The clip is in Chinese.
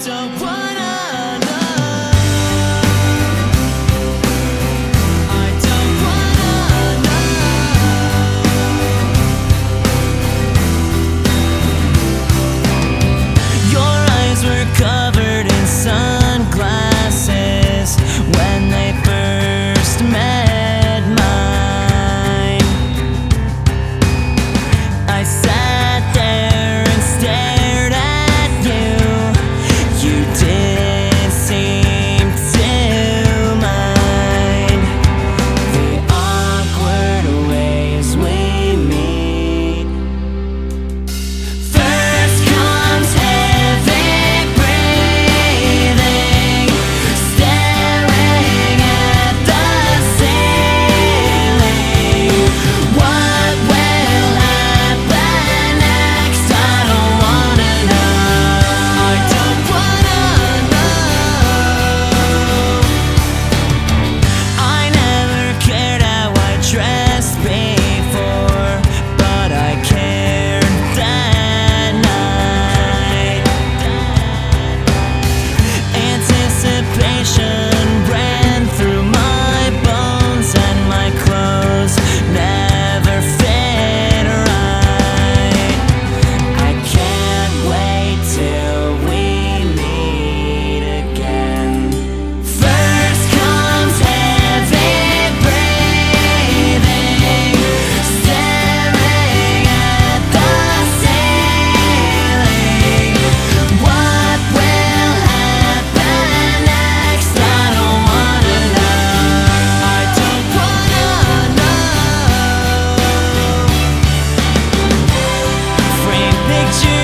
交换 you.